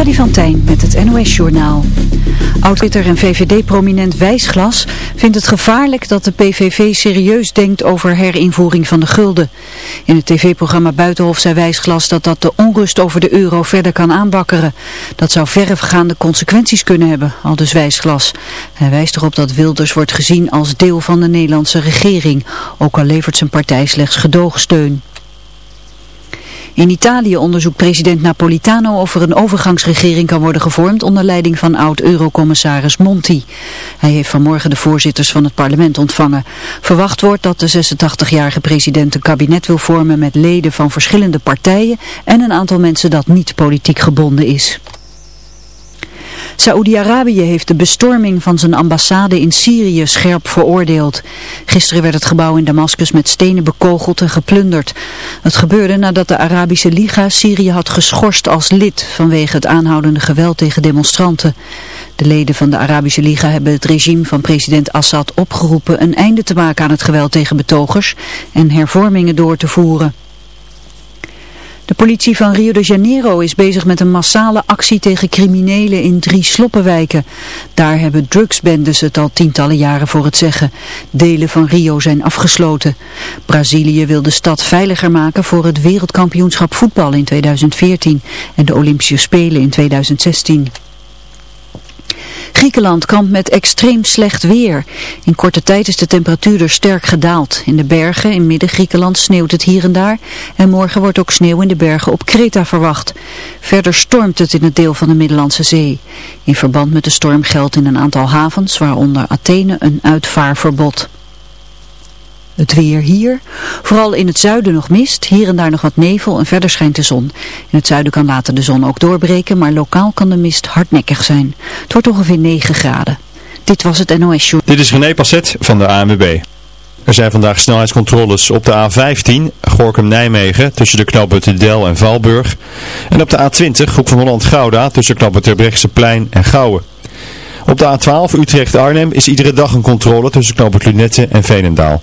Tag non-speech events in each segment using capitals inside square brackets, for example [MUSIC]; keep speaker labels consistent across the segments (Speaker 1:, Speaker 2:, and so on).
Speaker 1: Freddy van Tijn met het NOS-journaal. Oud-Twitter en VVD-prominent Wijsglas vindt het gevaarlijk dat de PVV serieus denkt over herinvoering van de gulden. In het tv-programma Buitenhof zei Wijsglas dat dat de onrust over de euro verder kan aanbakkeren. Dat zou verregaande consequenties kunnen hebben, al dus Wijsglas. Hij wijst erop dat Wilders wordt gezien als deel van de Nederlandse regering, ook al levert zijn partij slechts gedoogsteun. In Italië onderzoekt president Napolitano of er een overgangsregering kan worden gevormd onder leiding van oud-eurocommissaris Monti. Hij heeft vanmorgen de voorzitters van het parlement ontvangen. Verwacht wordt dat de 86-jarige president een kabinet wil vormen met leden van verschillende partijen en een aantal mensen dat niet politiek gebonden is. Saoedi-Arabië heeft de bestorming van zijn ambassade in Syrië scherp veroordeeld. Gisteren werd het gebouw in Damascus met stenen bekogeld en geplunderd. Het gebeurde nadat de Arabische Liga Syrië had geschorst als lid vanwege het aanhoudende geweld tegen demonstranten. De leden van de Arabische Liga hebben het regime van president Assad opgeroepen een einde te maken aan het geweld tegen betogers en hervormingen door te voeren. De politie van Rio de Janeiro is bezig met een massale actie tegen criminelen in drie sloppenwijken. Daar hebben drugsbendes het al tientallen jaren voor het zeggen. Delen van Rio zijn afgesloten. Brazilië wil de stad veiliger maken voor het wereldkampioenschap voetbal in 2014 en de Olympische Spelen in 2016. Griekenland kampt met extreem slecht weer. In korte tijd is de temperatuur er sterk gedaald. In de bergen in midden-Griekenland sneeuwt het hier en daar. En morgen wordt ook sneeuw in de bergen op Kreta verwacht. Verder stormt het in het deel van de Middellandse Zee. In verband met de storm geldt in een aantal havens, waaronder Athene, een uitvaarverbod. Het weer hier. Vooral in het zuiden nog mist, hier en daar nog wat nevel en verder schijnt de zon. In het zuiden kan later de zon ook doorbreken, maar lokaal kan de mist hardnekkig zijn. Het wordt ongeveer 9 graden. Dit was het NOS Show.
Speaker 2: Dit is René Passet van de ANWB. Er zijn vandaag snelheidscontroles op de A15, Gorkum-Nijmegen, tussen de knooppunten Del en Valburg. En op de A20, Hoek van Holland-Gouda, tussen knooppunt plein en Gouwen. Op de A12, Utrecht-Arnhem, is iedere dag een controle tussen knooppunt Lunette en Veenendaal.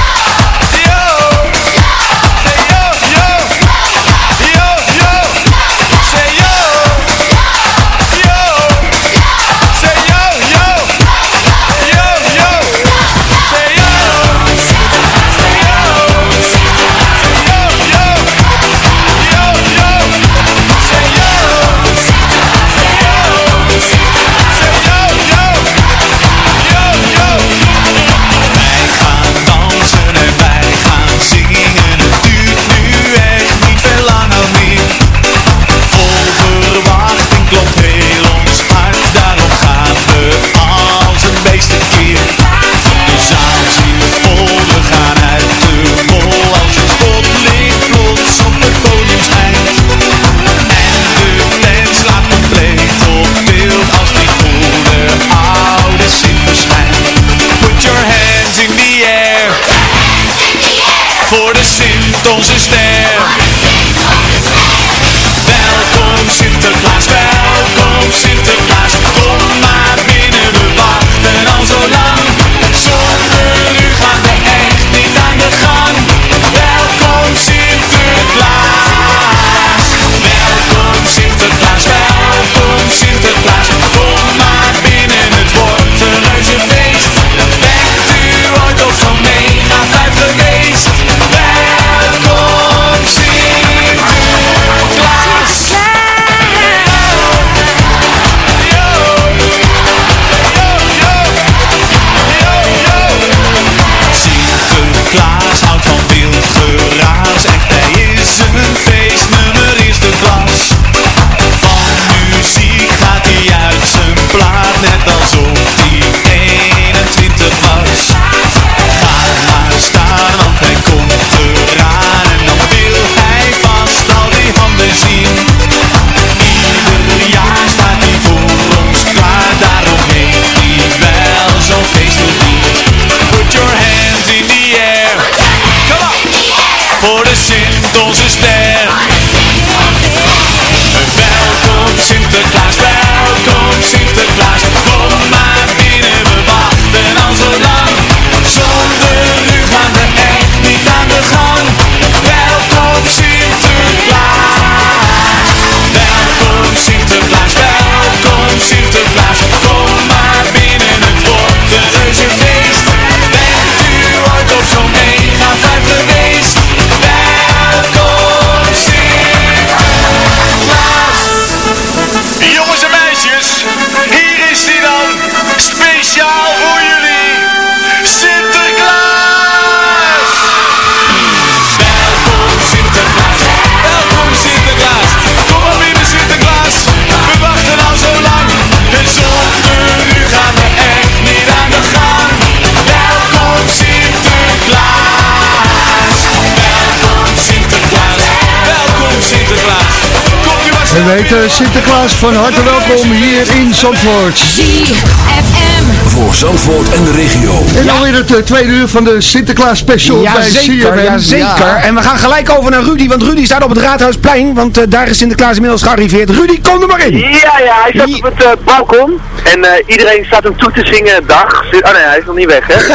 Speaker 3: En we heten Sinterklaas van harte welkom hier in Zandvoort.
Speaker 4: ZFM.
Speaker 5: Voor Zandvoort en de regio.
Speaker 3: En alweer het eh, tweede uur van de Sinterklaas special
Speaker 6: Ja,
Speaker 3: bij
Speaker 6: zeker,
Speaker 3: CFM.
Speaker 6: ja, zeker. En we gaan gelijk over naar Rudy, want Rudy staat op het Raadhuisplein, want eh, daar is Sinterklaas inmiddels gearriveerd. Rudy, kom er maar in!
Speaker 7: Ja, ja, hij staat op het eh, balkon en eh, iedereen staat hem toe te zingen, dag. Oh nee, hij is nog niet weg, hè? [LAUGHS]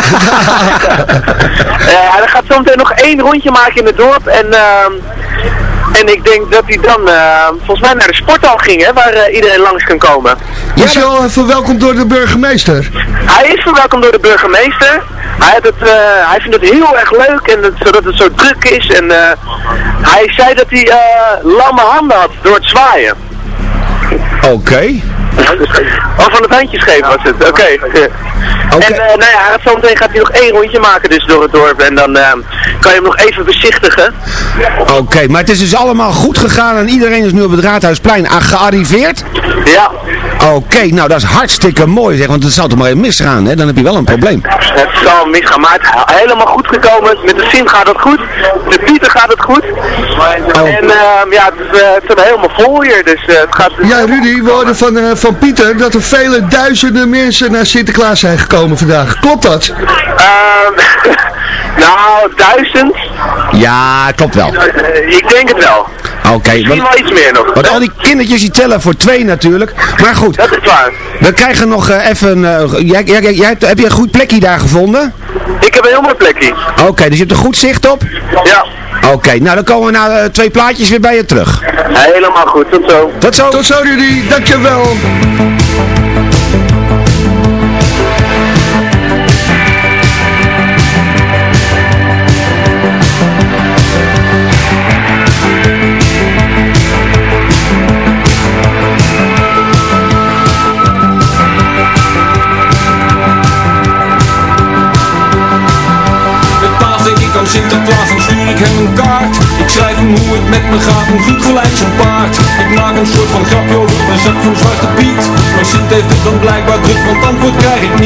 Speaker 7: Eh, hij gaat zo meteen nog één rondje maken in het dorp en, ehm, en ik denk dat hij dan eh, volgens mij naar de sporthal ging, hè, waar eh, iedereen langs kan komen.
Speaker 3: Was je al verwelkomd door de burgemeester?
Speaker 7: Hij is verwelkomd door de burgemeester. Hij, had het, eh, hij vindt het heel erg leuk en het, zodat het zo druk is. En eh, hij zei dat hij eh lamme handen had door het zwaaien.
Speaker 6: Oké.
Speaker 7: Oh, van het handjes geven was het. Oké. En eh, nou ja, gaat zometeen gaat hij nog één rondje maken dus door het dorp. En dan eh, kan je hem nog even bezichtigen.
Speaker 6: Oké, maar het is dus allemaal goed gegaan en iedereen is nu op het Raadhuisplein aan gearriveerd?
Speaker 7: Ja.
Speaker 6: Oké, nou dat is hartstikke mooi zeg, want het zou toch maar even misgaan, hè? Dan heb je wel een probleem.
Speaker 7: Het zal misgaan, maar het is helemaal goed gekomen. Met de Sim gaat het goed. De Pieter gaat het goed. En ehm, ja, het is, eh, het is helemaal vol hier. Dus eh, het gaat...
Speaker 3: Ja, Rudy, we hoorden van, van Pieter dat er vele duizenden mensen naar Sinterklaas zijn gekomen vandaag. Klopt dat?
Speaker 7: Ehm, [LAUGHS] nou, duizend.
Speaker 6: Ja, klopt wel.
Speaker 7: Eh, ik denk het wel.
Speaker 6: Oké,
Speaker 7: Misschien
Speaker 6: want,
Speaker 7: wel iets meer nog.
Speaker 6: want al die kindertjes die tellen voor twee natuurlijk. Maar goed,
Speaker 7: Dat is waar.
Speaker 6: we krijgen nog eh, even... eh, jij, jij, jij, jij hebt, heb je een goed plekje daar gevonden?
Speaker 7: Ik heb een heel mooi plekje.
Speaker 6: Oké, dus je hebt er goed zicht op?
Speaker 7: Ja.
Speaker 6: Oké, nou dan komen we na twee plaatjes weer bij je terug.
Speaker 7: Helemaal goed. Tot zo.
Speaker 6: Tot zo.
Speaker 3: Tot zo Rudy, dankjewel.
Speaker 8: Gelijk zo'n paard. Ik maak een soort van grapje over mijn zak van Zwarte Piet. Maar Sint heeft het dan blijkbaar druk, want antwoord krijg ik niet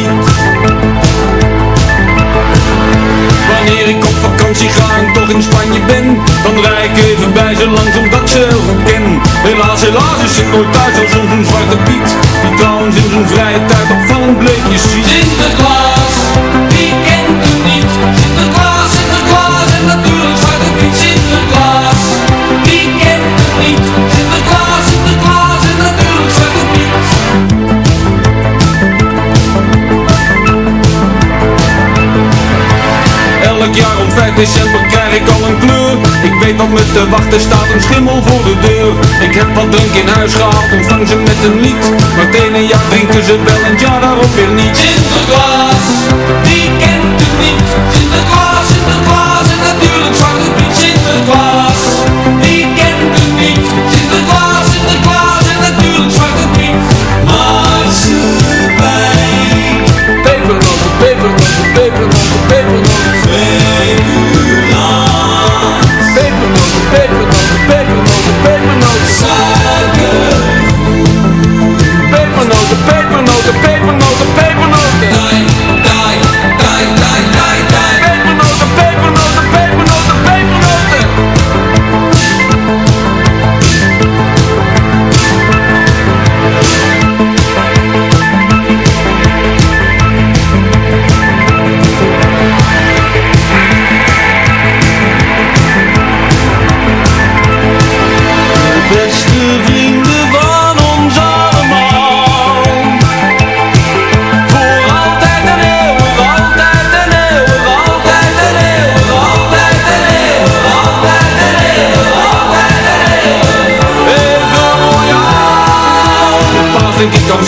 Speaker 8: Dat met te wachten staat een schimmel voor de deur. Ik heb wat drank in huis gehaald, ontvang ze met een lied. Maar het ene jaar drinken ze wel en het jaar daarop weer niet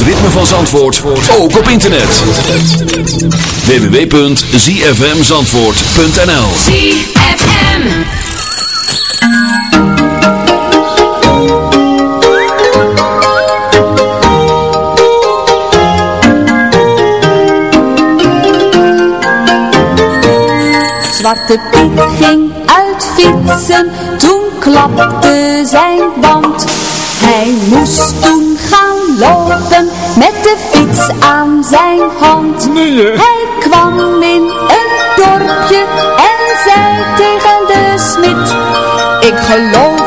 Speaker 8: Het
Speaker 5: ritme
Speaker 9: van Zandvoort ook op internet. www.zfmzandvoort.nl
Speaker 10: ZFM.
Speaker 11: Zwarte Piet ging uit fietsen, toen klapte zijn band. Hij moest toen gaan lopen zijn hand. Hij kwam in een dorpje en zei tegen de smid. Ik geloof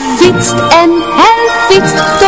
Speaker 11: fietst en hij fietst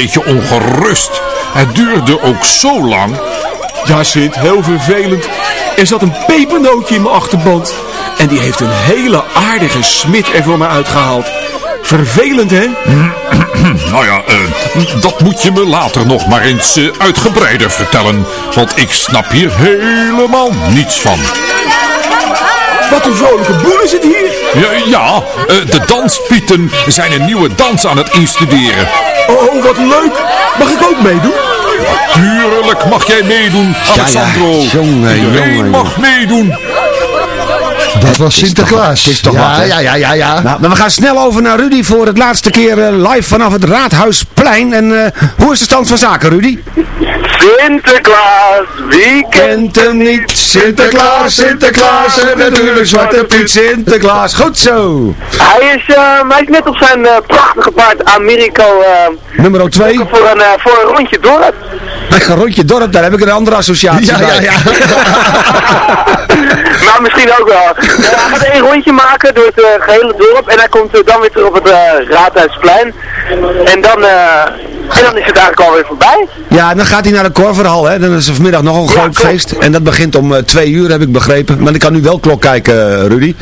Speaker 12: beetje ongerust. Het duurde ook zo lang.
Speaker 6: Ja, Sid, heel vervelend. Er zat een pepernootje in mijn achterband. En die heeft een hele aardige smid er voor me uitgehaald. Vervelend, hè? [CLEARS THROAT]
Speaker 12: nou ja, eh, dat moet je me later nog maar eens eh, uitgebreider vertellen. Want ik snap hier helemaal niets van.
Speaker 6: Wat een vrolijke boel is het hier.
Speaker 12: Ja, ja eh, de danspieten zijn een nieuwe dans aan het instuderen.
Speaker 6: Oh, wat leuk. Mag ik ook meedoen?
Speaker 12: Tuurlijk mag jij meedoen, Alessandro.
Speaker 3: ja, jongen,
Speaker 12: Iedereen
Speaker 3: jongen,
Speaker 12: mag meedoen.
Speaker 3: Dat was Sinterklaas.
Speaker 6: Het is toch
Speaker 3: ja,
Speaker 6: wat,
Speaker 3: ja, ja, ja, ja.
Speaker 6: Nou, maar we gaan snel over naar Rudy voor het laatste keer eh, live vanaf het Raadhuisplein. En eh, hoe is de stand van zaken, Rudy?
Speaker 7: Sinterklaas, wie
Speaker 6: Kent hem niet? Sinterklaas, Sinterklaas en natuurlijk Zwarte Piet Sinterklaas. Goed zo.
Speaker 7: Hij is, eh, hij is net op zijn eh, prachtige paard Americo eh,
Speaker 6: Nummer 2.
Speaker 7: voor een, voor een rondje dorp.
Speaker 6: Een rondje dorp, daar heb ik een andere associatie
Speaker 3: Ja,
Speaker 6: bij.
Speaker 3: ja, [LAUGHS] ja.
Speaker 7: nou, misschien ook wel. Hij gaat één rondje maken door het eh, gehele dorp en hij komt dan weer terug op het Raadhuisplein. En dan, en dan is het eigenlijk alweer voorbij.
Speaker 6: Ja, dan gaat hij naar de Korverhal, hè. Dan is er vanmiddag nog een groot
Speaker 7: klopt.
Speaker 6: feest. En dat begint om eh, twee uur, heb ik begrepen. Maar ik kan nu wel klok kijken, eh, Rudy.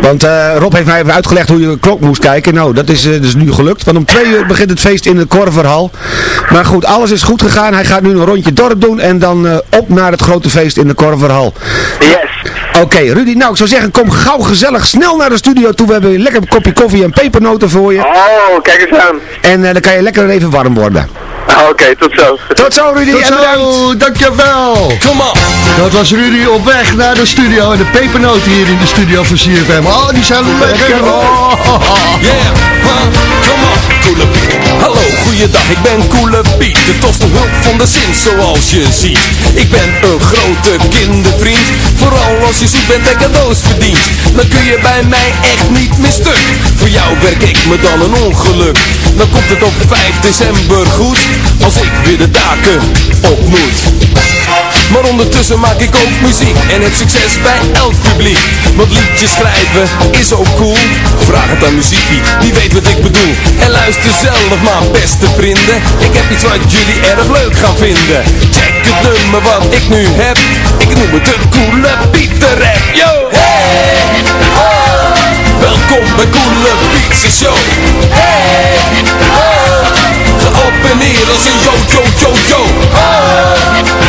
Speaker 6: Want eh, Rob heeft mij even uitgelegd hoe je de klok moest kijken. Nou, dat is dus nu gelukt. Want om twee uur begint het feest in de Korverhal. Maar goed, alles is goed gegaan. Hij gaat nu een rondje dorp doen. En dan op naar het grote feest in de Korverhal.
Speaker 7: Yes.
Speaker 6: Oké, Rudy. Nou, ik zou zeggen, kom gauw gezellig snel naar de studio toe. We hebben een lekker kopje koffie en pepernoten voor je.
Speaker 7: Oh, kijk eens aan.
Speaker 6: En dan kan je lekker even warm worden.
Speaker 7: Ah, Oké, tot zo.
Speaker 6: Tot zo, Rudy.
Speaker 3: Tot
Speaker 6: en bedankt.
Speaker 3: dankjewel.
Speaker 9: Kom op.
Speaker 3: Dat was Rudy op weg naar de studio. En de pepernoten hier in de studio van CFM. Oh, die zijn lekker. Oh. [LAUGHS]
Speaker 9: Yeah, Hallo, goeiedag, ik ben Koele Piet. De tofste hulp van de zin, zoals je ziet. Ik ben een grote kindervriend. Vooral als je ziek bent en cadeaus verdient. Dan kun je bij mij echt niet meer stuk. Voor jou werk ik me dan een ongeluk. Dan komt het op 5 december goed. Als ik weer de daken op moet. Maar ondertussen maak ik ook muziek en heb succes bij elk publiek Want liedjes schrijven is ook cool Vraag het aan muziekpiet, die weet wat ik bedoel En luister zelf maar beste vrienden Ik heb iets wat jullie erg leuk gaan vinden Check het nummer wat ik nu heb Ik noem het de coole Pieter rap Yo! Hey! Welkom bij Coole Pizza Show Hey! Oh! Als een yo yo yo yo!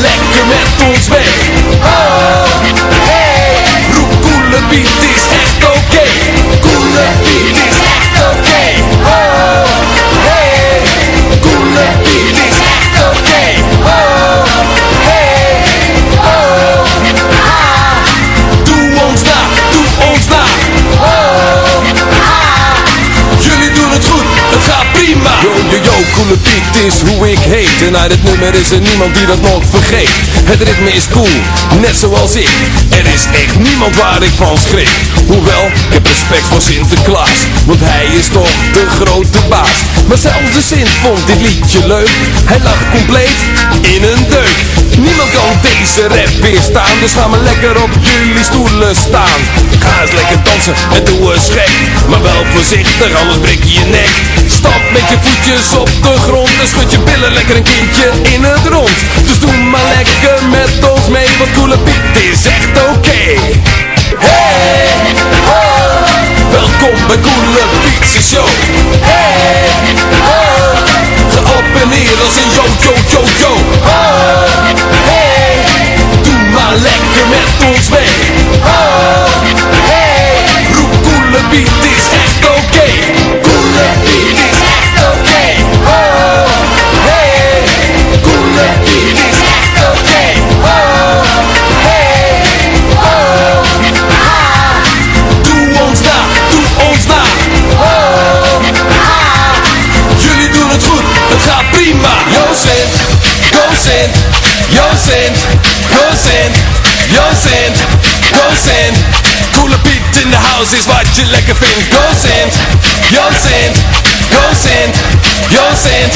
Speaker 9: Lekker met ons mee Oh! Hey! Roep Coole Piet is echt oké Coole Piet is Yo, yo, yo, coole Piet is hoe ik heet. En uit het nummer is er niemand die dat nog vergeet. Het ritme is cool, net zoals ik. Er is echt niemand waar ik van schrik. Hoewel, ik heb respect voor Sinterklaas Want hij is toch de grote baas. Maar zelfs de Sint vond dit liedje leuk. Hij lag compleet in een deuk. Niemand kan deze rap weerstaan Dus ga maar lekker op jullie stoelen staan. Ga eens lekker dansen en doe eens gek Maar wel voorzichtig, anders breek je je nek Stap met je voetjes op de grond En schud je billen lekker een kindje in het rond. Dus doe maar lekker met ons mee Want Coole Piet is echt oké. Hey, welkom bij Coole Piet's Show go Sint, yo Sint, go Sint, yo Sint, go Sint Coole Piet in de house is wat je lekker vindt Go Sint, yo Sint, go Sint, yo Sint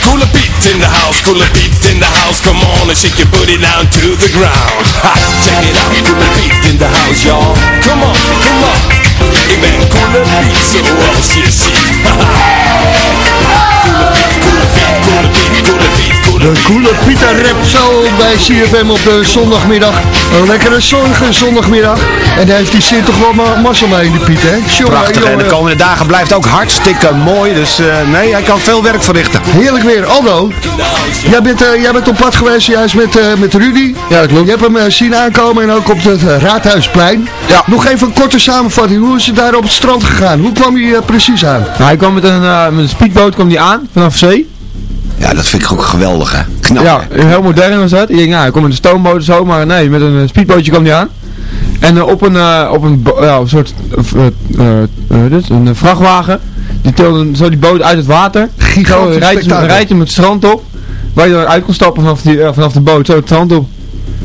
Speaker 9: Coole Piet in the house, Coole Piet in the house. Come on and shake your booty down to the ground. Ha, Check it out, Coole Piet in the house y'all. Come on, come on. Ik ben Coole Piet zoals [LAUGHS] je ziet Coole Piet, Coole Piet, Coole Piet, Coole Piet, Coole
Speaker 3: De coole Pieter rap zo bij CFM op de zondagmiddag. Een lekkere zonnige zondagmiddag. En daar heeft die zin toch wel ma massa mee in die Piet, hè? Jongen,
Speaker 6: Prachtig. En de komende dagen blijft ook hartstikke mooi. Dus eh, nee, hij kan veel werk verrichten.
Speaker 3: Heerlijk weer. Aldo, jij bent, eh, jij bent op pad geweest juist met, eh, met Rudy. Ja, dat klopt. Je hebt hem zien aankomen en ook op het Raadhuisplein. Ja. Nog even een korte samenvatting. Hoe is het daar op het strand gegaan? Hoe kwam hij precies aan?
Speaker 10: Nou, hij kwam met een, eh, met een speedboot kwam die aan, vanaf zee.
Speaker 6: Ja, dat vind ik ook geweldig, hè? Knap,
Speaker 10: ja, heel modern was dat. Ik denk, nou, komt met een stoomboot of zo, maar nee, met een eh, speedbootje kwam hij aan. En eh, op een, eh, op een, ja, een soort, dit, een vrachtwagen, die tilde zo die boot uit het water.
Speaker 3: Gigantisch
Speaker 10: rijdt
Speaker 3: spektakel.
Speaker 10: rijdt hem het strand op, waar je dan uit kon stappen vanaf, die, vanaf de boot, zo het strand op.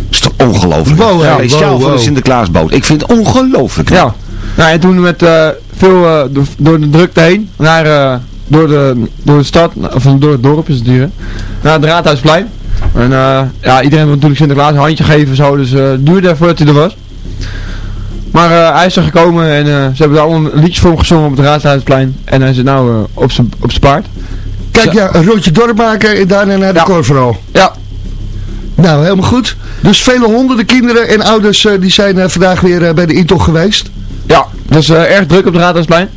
Speaker 6: is toch ongelooflijk?
Speaker 3: Wow,
Speaker 6: ja,
Speaker 3: wow, wow,
Speaker 6: de. Sinterklaasboot. Ik vind het ongelooflijk.
Speaker 10: Ja. Nou, en toen met veel door, door de drukte heen, naar, door, de, door de stad, of door het dorp is het hier, hè, naar het Raadhuisplein. En eh, ja, iedereen wil natuurlijk Sinterklaas een handje geven zo, dus eh, het duurde voordat hij er was. Maar eh, hij is er gekomen en eh, ze hebben daar allemaal liedjes voor hem gezongen op het Raadhuisplein. En hij zit nou eh, op zijn op zijn paard.
Speaker 3: Kijk, ja, een rondje dorp maken en daarna naar de korfbal.
Speaker 10: Ja.
Speaker 3: Nou, helemaal goed. Dus vele honderden kinderen en ouders eh, die zijn eh, vandaag weer bij de intocht geweest.
Speaker 10: Ja, dus eh, erg druk op het Raadhuisplein.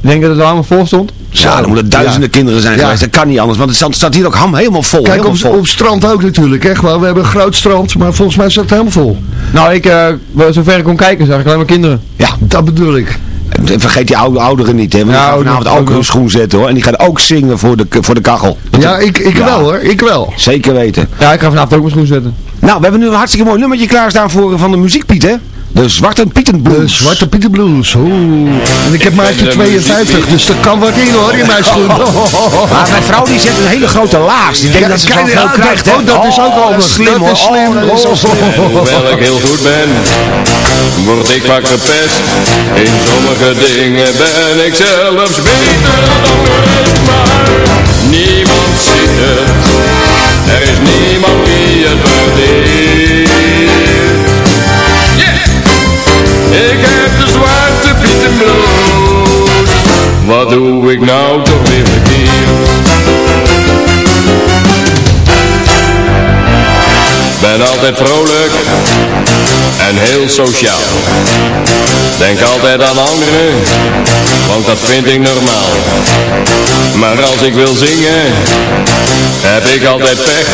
Speaker 10: Ik denk dat het er allemaal vol stond.
Speaker 6: Ja, er moeten duizenden kinderen zijn
Speaker 3: Ja.
Speaker 6: geweest. Dat kan niet anders, want het staat- staat hier ook ham helemaal vol.
Speaker 3: Kijk,
Speaker 6: helemaal
Speaker 3: op,
Speaker 6: vol.
Speaker 3: op het strand ook natuurlijk. Hè? Gewoon, we hebben een groot strand, maar volgens mij staat het helemaal vol.
Speaker 10: Nou, ik, eh, wel zover ik kon kijken, zag ik alleen maar kinderen.
Speaker 6: Ja,
Speaker 3: dat bedoel ik.
Speaker 6: Vergeet die oude, ouderen niet, hè. Want
Speaker 10: Ja,
Speaker 6: die gaan vanavond ook
Speaker 10: ook
Speaker 6: hun
Speaker 10: wel.
Speaker 6: schoen zetten, hoor. En die gaan ook zingen voor de, voor de kachel.
Speaker 3: Ja, ik, ik
Speaker 6: Ja.
Speaker 3: wel hoor, ik wel.
Speaker 6: Zeker weten.
Speaker 10: Ja, ik ga vanavond ook mijn schoen zetten.
Speaker 6: Nou, we hebben nu een hartstikke mooi nummertje klaarstaan voor van de muziekpiet, hè. De Zwarte Pieten
Speaker 3: De
Speaker 6: Blues.
Speaker 3: Zwarte Pieter Blues. Oeh. En ik heb maatje 52, dus er kan wat in hoor, in mijn schoen.
Speaker 6: Maar mijn vrouw die zet een hele grote laars. Die denkt
Speaker 3: Ja,
Speaker 6: dat ze veel
Speaker 3: ja,
Speaker 6: krijgt,
Speaker 3: dat-
Speaker 6: hè.
Speaker 3: oh, dat is ook
Speaker 6: Oh,
Speaker 3: handig.
Speaker 6: slim,
Speaker 3: Dat
Speaker 6: hoor.
Speaker 3: is slim.
Speaker 6: Oh, dat is zo slim.
Speaker 9: Hoewel ik heel goed ben, word ik vaak gepest. In sommige dingen ben ik zelfs beter dan de rest, maar niemand ziet het. Er is niemand Wat doe ik nou toch weer verkeerd?
Speaker 13: Ben altijd vrolijk en heel sociaal. Denk altijd aan anderen, want dat vind ik normaal. Maar als ik wil zingen, heb ik altijd pech.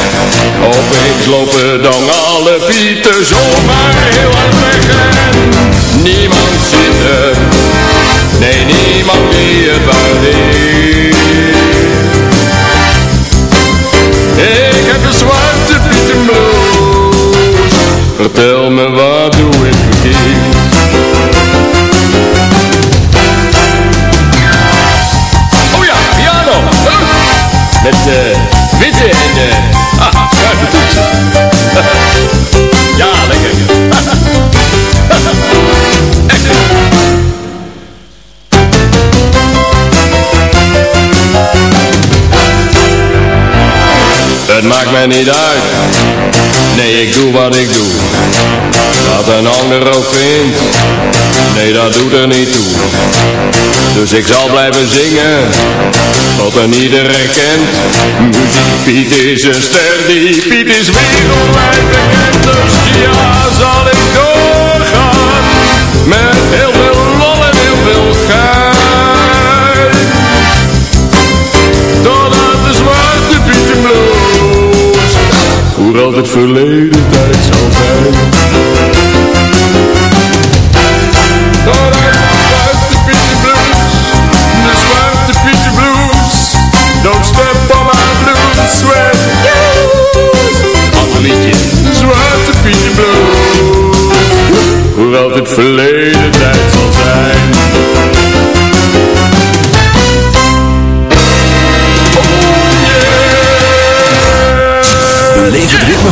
Speaker 13: Opeens lopen dan alle pieten zomaar heel hard weg. En niemand zit nee niemand. Ik heb een zwarte pietenbloes Vertel me wat doe ik verkeerd? Oh ja, piano? Met eh witte en eh ah, zwarte toetsen Ja, lekker Het maakt mij niet uit. Nee, ik doe wat ik doe. Wat een ander ook vindt Nee, dat doet er niet toe. Dus ik zal blijven zingen Tot een ieder herkent Muziek Piet is een ster Die Piet is wereldwijd bekend Dus ja, zal ik doorgaan Met heel veel Voor altijd verleden tijd zal zijn. Zwarte Pietenbloes De zwarte Pietenbloes Don't step on my blues sweat Ander liedje. De zwarte Pietenbloes Voor altijd verleden tijd zal zijn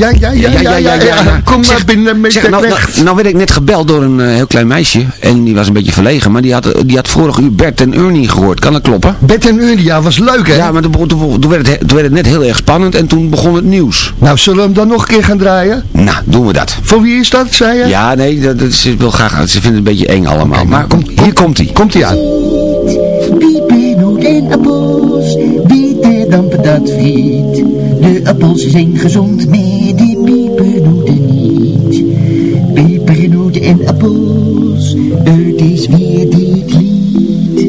Speaker 3: Ja, ja, ja, ja, ja, ja. Kom maar binnen met
Speaker 6: Zeg,
Speaker 3: de
Speaker 6: nou,
Speaker 3: knecht.
Speaker 6: nou, nou werd ik net gebeld door een eh, heel klein meisje. En die was een beetje verlegen. Maar die had, die had vorig uur Bert en Ernie gehoord. Kan dat kloppen?
Speaker 3: Bert en Ernie, ja, was leuk hè?
Speaker 6: Ja, maar toen, begon- toen, toen werd het, he- toen werd het net heel erg spannend. En toen begon het nieuws.
Speaker 3: Nou, zullen we hem dan nog een keer gaan draaien?
Speaker 6: Nou, doen we dat.
Speaker 3: Van wie is dat, zei je?
Speaker 6: Ja, nee, dat, dat, ze wil graag, ze vindt het een beetje eng allemaal. maar hier komt hij.
Speaker 3: Komt hij aan.
Speaker 14: En appels, beter dan patatfriet. De appels zijn gezond, maar en appels, het is weer dit lied.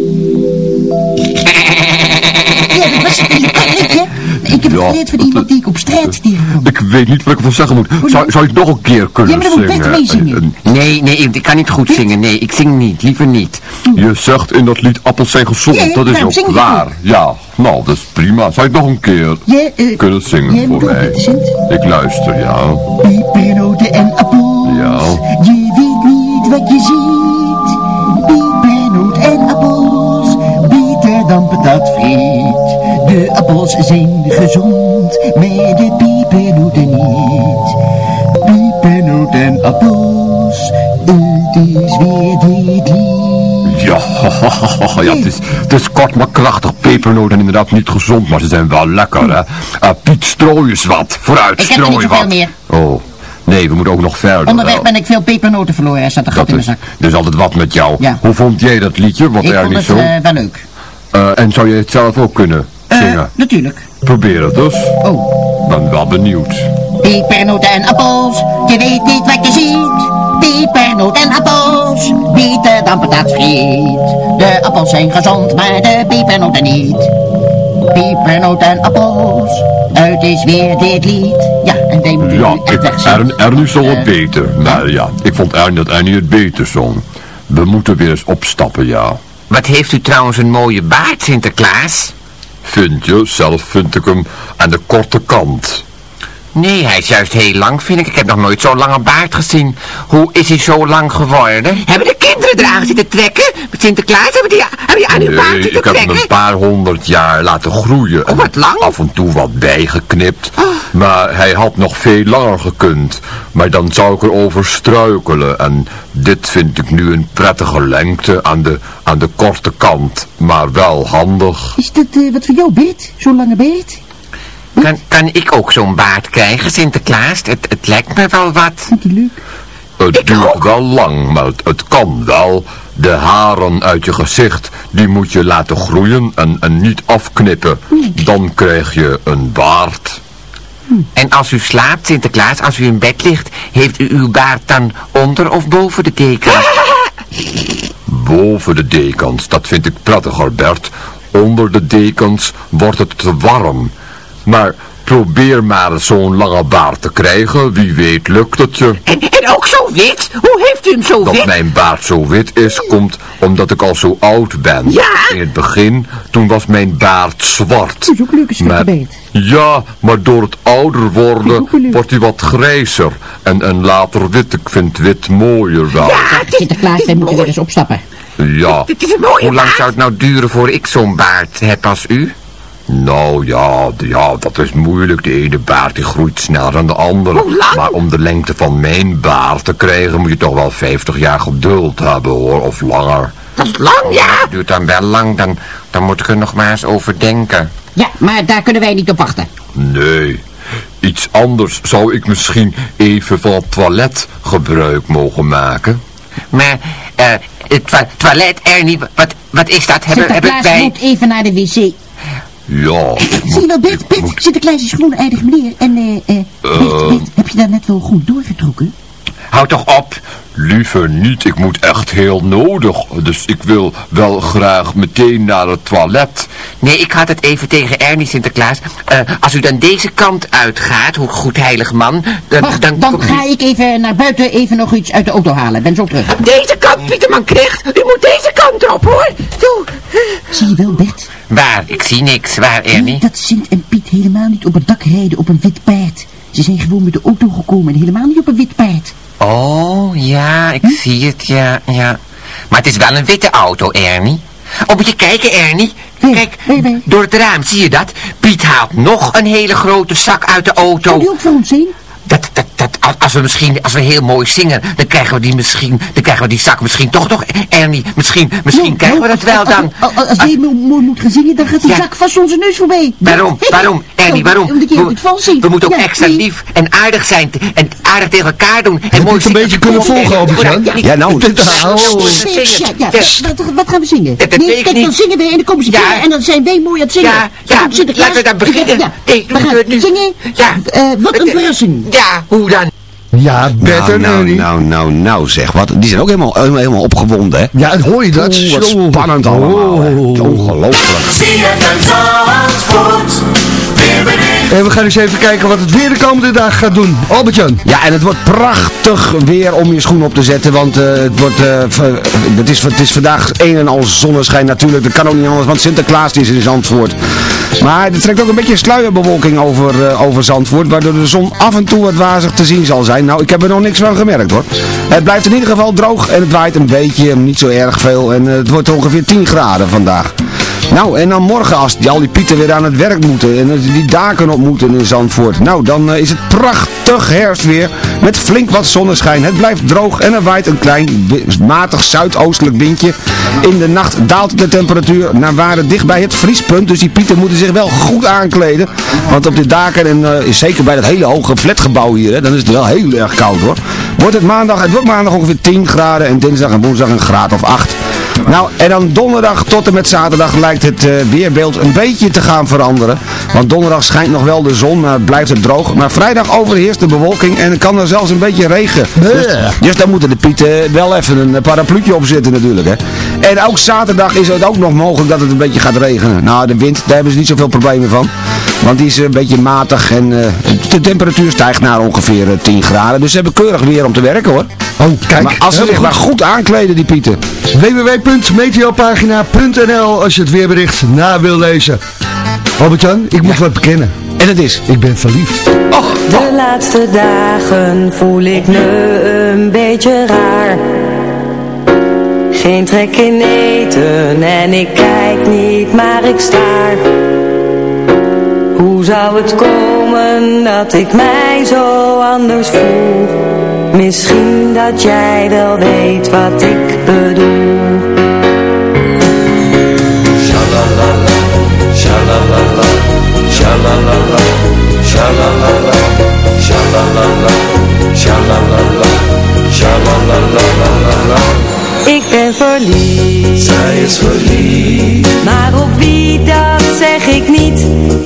Speaker 14: Ja, dat was het in je karretje. Ik heb het geleerd van iemand die ik op straat tegenkwam.
Speaker 15: Ik weet niet wat ik ervan zeggen moet. Zou, zou ik nog een keer kunnen
Speaker 14: Ja, maar dan moet
Speaker 15: zingen?
Speaker 14: Bert meezingen.
Speaker 16: Nee, nee, ik kan niet goed zingen. Nee, ik zing niet. Liever niet.
Speaker 15: Je zegt in dat lied appels zijn gezond.
Speaker 14: Ja,
Speaker 15: dat is
Speaker 14: daarom
Speaker 15: ook waar. Ja, nou, dat is prima. Zou ik nog een keer
Speaker 14: Ja, eh,
Speaker 15: kunnen zingen voor mij? Ik luister, ja.
Speaker 14: Pepernoten en appels,
Speaker 15: Ja.
Speaker 14: Wat je ziet. Pepernoot en appels, beter dan patatfriet. De appels zijn gezond, maar de pepernoten niet. Pepernoot en appels, het is weer dit lied. [LAUGHS]
Speaker 15: Ja, ja het, is, het is kort maar krachtig. Pepernoten inderdaad niet gezond, maar ze zijn wel lekker, hè. Ah, Piet, strooi eens wat. Vooruit,
Speaker 14: Ik heb er
Speaker 15: strooi
Speaker 14: niet
Speaker 15: wat.
Speaker 14: meer.
Speaker 15: Oh, nee, we moeten ook nog verder.
Speaker 14: Onderweg ben ik veel pepernoten verloren, er zat een gat in
Speaker 15: Dat
Speaker 14: mijn
Speaker 15: is,
Speaker 14: zak.
Speaker 15: dus altijd wat met jou.
Speaker 14: Ja.
Speaker 15: Hoe vond jij dat liedje? Wat
Speaker 14: Ik vond
Speaker 15: niet
Speaker 14: het
Speaker 15: zo?
Speaker 14: eh, wel leuk.
Speaker 15: Eh, en zou je het zelf ook kunnen zingen?
Speaker 14: Natuurlijk.
Speaker 15: Probeer het dus.
Speaker 14: Oh.
Speaker 15: Ben wel benieuwd.
Speaker 14: Pepernoten en appels, je weet niet wat je ziet. Pepernoten en appels, beter dan patatfriet. De appels zijn gezond, maar de pepernoten niet. Pepernoten en appels, het is weer dit lied. Ja, en wij moeten
Speaker 15: Ja,
Speaker 14: nu echt.
Speaker 15: Ernie, zong het
Speaker 14: Eh,
Speaker 15: beter. Maar ja, ik vond Ernie dat Ernie het beter zong. We moeten weer eens opstappen, ja.
Speaker 16: Wat heeft u trouwens een mooie baard, Sinterklaas?
Speaker 15: Vind je? Zelf vind ik hem aan de korte kant.
Speaker 16: Nee, hij is juist heel lang, vind ik. Ik heb nog nooit zo'n lange baard gezien. Hoe is hij zo lang geworden? Hebben de kinderen eraan zitten trekken? Met Sinterklaas hebben die, hebben die aan uw baard zitten
Speaker 15: ik heb hem een paar honderd jaar laten groeien.
Speaker 16: Oh, wat lang?
Speaker 15: Af en toe wat bijgeknipt. Maar hij had nog veel langer gekund. Maar dan zou ik erover struikelen. En dit vind ik nu een prettige lengte aan de, aan de korte kant. Maar wel handig.
Speaker 14: Is dat eh, wat voor jou, Beert? Zo'n lange beert?
Speaker 16: Kan, kan ik ook zo'n baard krijgen, Sinterklaas? Het, het lijkt me wel wat.
Speaker 15: Het duurt wel lang, maar het, het kan wel. De haren uit je gezicht, die moet je laten groeien en, en niet afknippen. Dan krijg je een baard.
Speaker 16: En als u slaapt, Sinterklaas, als u in bed ligt, heeft u uw baard dan onder of boven de deken? [LAUGHS]
Speaker 15: Boven de dekens, dat vind ik prettiger, Bert. Onder de dekens wordt het te warm. Maar probeer maar zo'n lange baard te krijgen. Wie weet lukt het je.
Speaker 16: En, en ook zo wit? Hoe heeft u hem zo
Speaker 15: Dat
Speaker 16: wit?
Speaker 15: mijn baard zo wit is, komt omdat ik al zo oud ben.
Speaker 16: Ja?
Speaker 15: In het begin, toen was mijn baard zwart.
Speaker 14: Dat is ook leuk, zwarte
Speaker 15: Maar-. Ja, maar door het ouder worden wordt hij wat grijzer. En, en later wit. Ik vind wit mooier wel.
Speaker 14: Sinterklaas, wij moeten weer eens opstappen.
Speaker 15: Ja.
Speaker 16: Dit is een mooie Hoe lang baard. zou het nou duren voor ik zo'n baard heb als u?
Speaker 15: Nou ja, ja, dat is moeilijk. De ene baard die groeit sneller dan de andere.
Speaker 16: Hoe lang?
Speaker 15: Maar om de lengte van mijn baard te krijgen moet je toch wel 50 jaar geduld hebben hoor, of langer.
Speaker 16: Dat is lang, ja. Dat duurt dan wel lang, dan, dan moet ik er nog maar eens over denken.
Speaker 14: Ja, maar daar kunnen wij niet op wachten.
Speaker 15: Nee. Iets anders zou ik misschien even van het toilet gebruik mogen maken.
Speaker 16: Maar, eh, het toilet, Ernie, wat, wat is dat? Hebben, hebben wij...
Speaker 14: moet even naar de wc.
Speaker 15: Ja.
Speaker 14: Zie je wel, Bert, Bert, Sinterklaas is gewoon een aardige meneer. En, eh, eh, Bert, Bert, heb je daar net wel goed doorgetrokken?
Speaker 16: Houd toch op.
Speaker 15: Liever niet, ik moet echt heel nodig. Dus ik wil wel graag meteen naar het toilet.
Speaker 16: Nee, ik had het even tegen Ernie Sinterklaas. Eh, als u dan deze kant uitgaat, hoe goed heilig man, dan...
Speaker 14: Wacht,
Speaker 16: dan,
Speaker 14: dan ga ik even naar buiten even nog iets uit de auto halen. Ben zo terug.
Speaker 16: Deze Pieterman Krecht. U moet deze kant op, hoor. Zo.
Speaker 14: Zie je wel, Bert?
Speaker 16: Waar? Ik zie niks. Waar, Ernie?
Speaker 14: Dat Sint en Piet helemaal niet op het dak rijden op een wit paard. Ze zijn gewoon met de auto gekomen en helemaal niet op een wit paard.
Speaker 16: Oh, ja, ik zie het, ja, ja. Maar het is wel een witte auto, Ernie. Oh, moet je kijken, Ernie. Kijk, door het raam, zie je dat? Piet haalt nog een hele grote zak uit de auto.
Speaker 14: Zou die ook voor ons zien?
Speaker 16: Dat, dat, dat, als- we misschien, als we heel mooi zingen, dan krijgen we die misschien, dan krijgen we die zak misschien toch nog, Ernie, misschien, misschien krijgen we dat wel dan.
Speaker 14: Als, als jij mo- mooi moet gaan zingen, dan gaat die
Speaker 16: Ja.
Speaker 14: zak vast onze neus voorbij.
Speaker 16: Waarom, [LAUGHS] waarom, Ernie, waarom?
Speaker 14: Omdat je
Speaker 16: We,
Speaker 14: het vals zingt.
Speaker 16: we moeten ook
Speaker 14: Ja,
Speaker 16: extra
Speaker 14: nee.
Speaker 16: lief en aardig zijn en aardig tegen elkaar doen. En mooi
Speaker 3: het een beetje kunnen volgen, Albert-Jan?
Speaker 6: Ja, nou.
Speaker 14: Ja, ja, wat, gaan we zingen? Nee,
Speaker 16: weet ik
Speaker 14: kijk,
Speaker 16: niet.
Speaker 14: dan zingen we en dan komen ze
Speaker 16: Ja.
Speaker 14: binnen en dan zijn wij mooi aan het zingen.
Speaker 16: Ja, laten we dan beginnen.
Speaker 14: We gaan
Speaker 16: we het nu.
Speaker 14: zingen.
Speaker 16: Ja.
Speaker 14: Eh, wat een verrassing.
Speaker 16: Ja, hoe dan?
Speaker 3: Ja, Bert
Speaker 6: Nou, nou, nou, nou, nou, zeg wat. Die zijn ook helemaal, helemaal, opgewonden, hè?
Speaker 3: Ja, en hoor je dat?
Speaker 6: Oeh, wat
Speaker 3: Zo.
Speaker 6: spannend allemaal, hè.
Speaker 3: Oh.
Speaker 6: Ongelooflijk.
Speaker 3: En we gaan eens even kijken wat het weer de komende dagen gaat doen. Albert-Jan.
Speaker 6: Ja, en het wordt prachtig weer om je schoen op te zetten, want eh, het, wordt, eh, het, is, het is vandaag een en al zonneschijn natuurlijk. Dat kan ook niet anders, want Sinterklaas is in Zandvoort. Maar er trekt ook een beetje sluierbewolking over, eh, over Zandvoort, waardoor de zon af en toe wat wazig te zien zal zijn. Nou, ik heb er nog niks van gemerkt hoor. Het blijft in ieder geval droog en het waait een beetje, niet zo erg veel. En eh, het wordt ongeveer 10 graden vandaag. Nou, en dan morgen als al die pieten weer aan het werk moeten en die daken op moeten in Zandvoort. Nou, dan eh, is het prachtig herfstweer met flink wat zonneschijn. Het blijft droog en er waait een klein matig zuidoostelijk windje. In de nacht daalt de temperatuur naar waarde dicht bij het vriespunt. Dus die pieten moeten zich wel goed aankleden. Want op de daken en eh, zeker bij dat hele hoge flatgebouw hier, hè, dan is het wel heel erg koud hoor. Wordt het maandag, het wordt maandag ongeveer 10 graden en dinsdag en woensdag een graad of 8. Nou, en dan donderdag tot en met zaterdag lijkt het eh, weerbeeld een beetje te gaan veranderen. Want donderdag schijnt nog wel de zon, maar blijft het droog. Maar vrijdag overheerst de bewolking en kan er zelfs een beetje regen. Dus, dus dan moeten de pieten wel even een parapluutje opzetten natuurlijk. Hè. En ook zaterdag is het ook nog mogelijk dat het een beetje gaat regenen. Nou, de wind, daar hebben ze niet zoveel problemen van. Want die is een beetje matig en eh, de temperatuur stijgt naar ongeveer eh, 10 graden. Dus ze hebben keurig weer om te werken hoor.
Speaker 3: Oh, kijk.
Speaker 6: Maar als ze zich maar
Speaker 3: goed.
Speaker 6: aankleden, die pieten.
Speaker 3: www.meteopagina.nl als je het weerbericht na wil lezen. Albert-Jan, ik moet wat bekennen.
Speaker 6: En het is?
Speaker 3: Ik ben verliefd.
Speaker 17: De laatste dagen voel ik me een beetje raar. Geen trek in eten en ik kijk niet, maar ik staar. Hoe zou het komen dat ik mij zo anders voel? Misschien dat jij wel weet wat ik bedoel.
Speaker 8: Shalalala, shalalala, shalalala, shalalala, shalalala, shalalala, shalalalala.
Speaker 17: Ik ben verliefd.
Speaker 8: Zij is verliefd.
Speaker 17: Maar op wie dat zeg ik niet.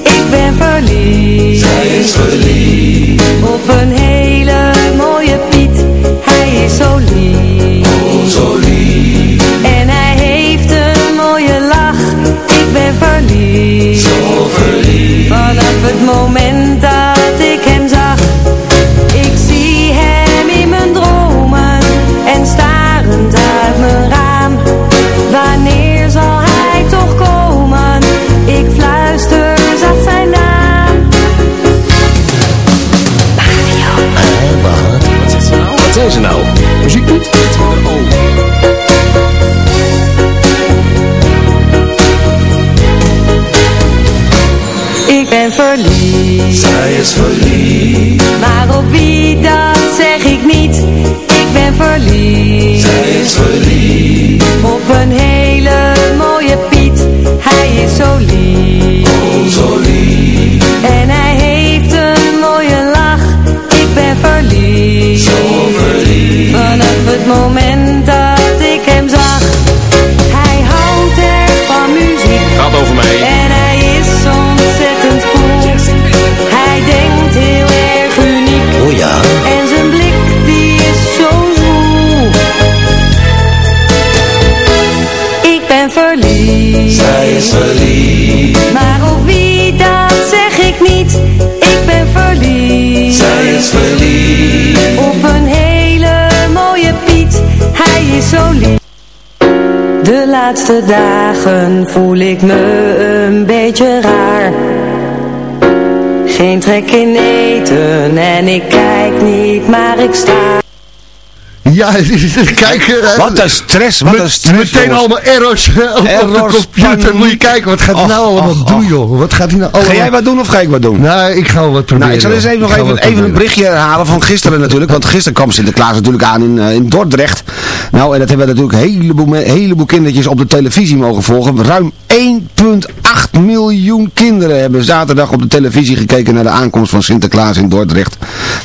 Speaker 17: Ik ben verliefd.
Speaker 8: Zij is verliefd.
Speaker 17: Op een hele mooie Piet. Hij is zo lief.
Speaker 8: Oh, zo lief.
Speaker 17: En hij verliefd. Vanaf het moment dat. Ik laatste dagen voel ik me een beetje raar. Geen trek in eten en ik kijk niet, maar ik sta. [LAUGHS]
Speaker 3: Ja, [LAUGHS] kijk. eh,
Speaker 6: Wat een stress, wat
Speaker 3: met-
Speaker 6: een stress,
Speaker 3: Meteen
Speaker 6: jongens.
Speaker 3: allemaal errors eh, op, de computer. Moet je kijken, wat gaat hij nou allemaal
Speaker 6: och,
Speaker 3: doen,
Speaker 6: och.
Speaker 3: joh? Wat gaat hij nou allemaal...
Speaker 6: Ga jij wat doen of ga ik wat doen?
Speaker 3: Nou, ik ga wat proberen.
Speaker 6: Nou, ik zal eens even nog even, even een berichtje herhalen van gisteren natuurlijk. Want gisteren kwam Sinterklaas natuurlijk aan in, eh, in Dordrecht. Nou, en dat hebben natuurlijk een heleboel, heleboel kindertjes op de televisie mogen volgen. Ruim 1,8 miljoen kinderen hebben zaterdag op de televisie gekeken naar de aankomst van Sinterklaas in Dordrecht.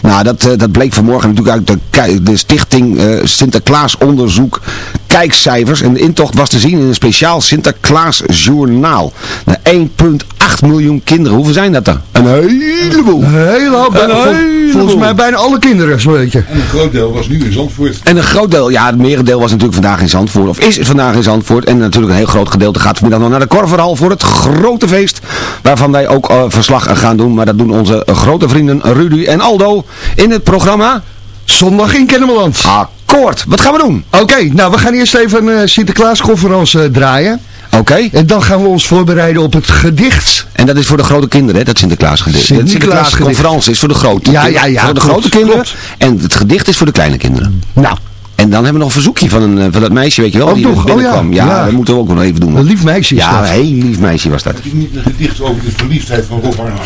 Speaker 6: Nou, dat, dat bleek vanmorgen natuurlijk uit de, de stichting eh, Sinterklaas Onderzoek kijkcijfers. En de intocht was te zien in een speciaal Sinterklaas journaal. Nou, 1,8 miljoen kinderen. Hoeveel zijn dat er? Een heleboel.
Speaker 3: Een hele hoop.
Speaker 6: Een
Speaker 3: Vol-
Speaker 6: heleboel.
Speaker 3: Volgens mij bijna alle kinderen, zo'n beetje.
Speaker 18: En een groot deel was nu in Zandvoort.
Speaker 6: En een groot deel, ja, het merendeel was natuurlijk vandaag in Zandvoort. Of is het vandaag in Zandvoort. En natuurlijk een heel groot gedeelte gaat vanmiddag nog naar de Korverhal voor het grote feest. Waarvan wij ook eh, verslag gaan doen. Maar dat doen onze eh, grote vrienden Rudy en Aldo in het programma...
Speaker 3: Zondag in Kennemerland.
Speaker 6: Akkoord. Wat gaan we doen?
Speaker 3: Oké, nou we gaan eerst even een uh, Sinterklaasconferentie uh, draaien.
Speaker 6: Oké.
Speaker 3: En dan gaan we ons voorbereiden op het gedicht.
Speaker 6: En dat is voor de grote kinderen, hè, dat Sinterklaasgedicht.
Speaker 3: Sinterklaas
Speaker 6: Sinterklaasconferentie is voor de grote
Speaker 3: Ja, ja, ja,
Speaker 6: Voor de
Speaker 3: klopt,
Speaker 6: grote kinderen.
Speaker 3: klopt.
Speaker 6: En het gedicht is voor de kleine kinderen.
Speaker 3: Nou.
Speaker 6: En dan hebben we nog een verzoekje van, een, eh, van dat meisje, weet je wel,
Speaker 3: Oh,
Speaker 6: die
Speaker 3: toch? Oh, ja.
Speaker 6: binnenkwam. ja,
Speaker 3: Ja.
Speaker 6: dat moeten we ook nog even doen.
Speaker 3: Een lief meisje is
Speaker 6: Ja, een heel lief meisje was dat.
Speaker 18: Het is niet een gedicht over de verliefdheid van Rob Arnhem.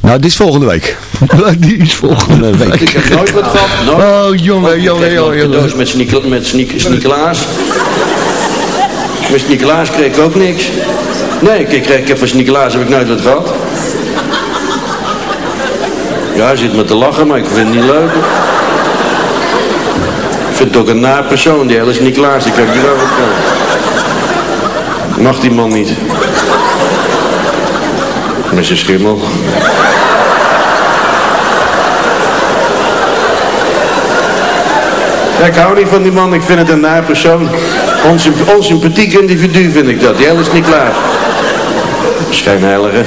Speaker 6: Nou, dit is volgende week. [LAUGHS]
Speaker 3: Die is volgende
Speaker 6: week.
Speaker 19: Ik heb nooit wat gehad.
Speaker 3: Oh, jongen, jongen, jongen,
Speaker 19: Cadeaus
Speaker 3: jongen.
Speaker 19: met Sint-Nicolaas. Met Sint-Nicolaas kreeg ik ook niks. Nee, ik, kreeg, ik heb van Sint-Nicolaas heb ik nooit wat gehad. Ja, hij zit me te lachen, maar ik vind het niet leuk. Ik vind het ook een naar persoon, die hele Sint-Nicolaas. Ik heb die wel wat. Mag die man niet. Met zijn schimmel. Ja, ik hou niet van die man, ik vind het een naar persoon. Onsymp onsympathiek individu vind ik dat, die niet klaar. Schijnheilige.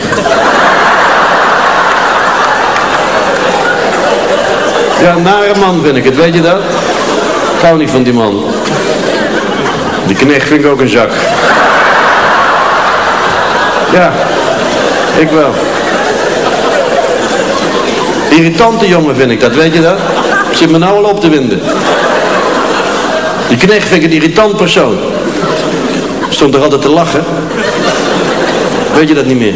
Speaker 19: Ja, een nare man vind ik het, weet je dat? Ik hou niet van die man. Die knecht vind ik ook een zak. Ja, ik wel. Irritante jongen vind ik dat, weet je dat? Zit me nou al op te winden. Die knecht vind ik een irritant persoon. Stond er altijd te lachen. Weet je dat niet meer?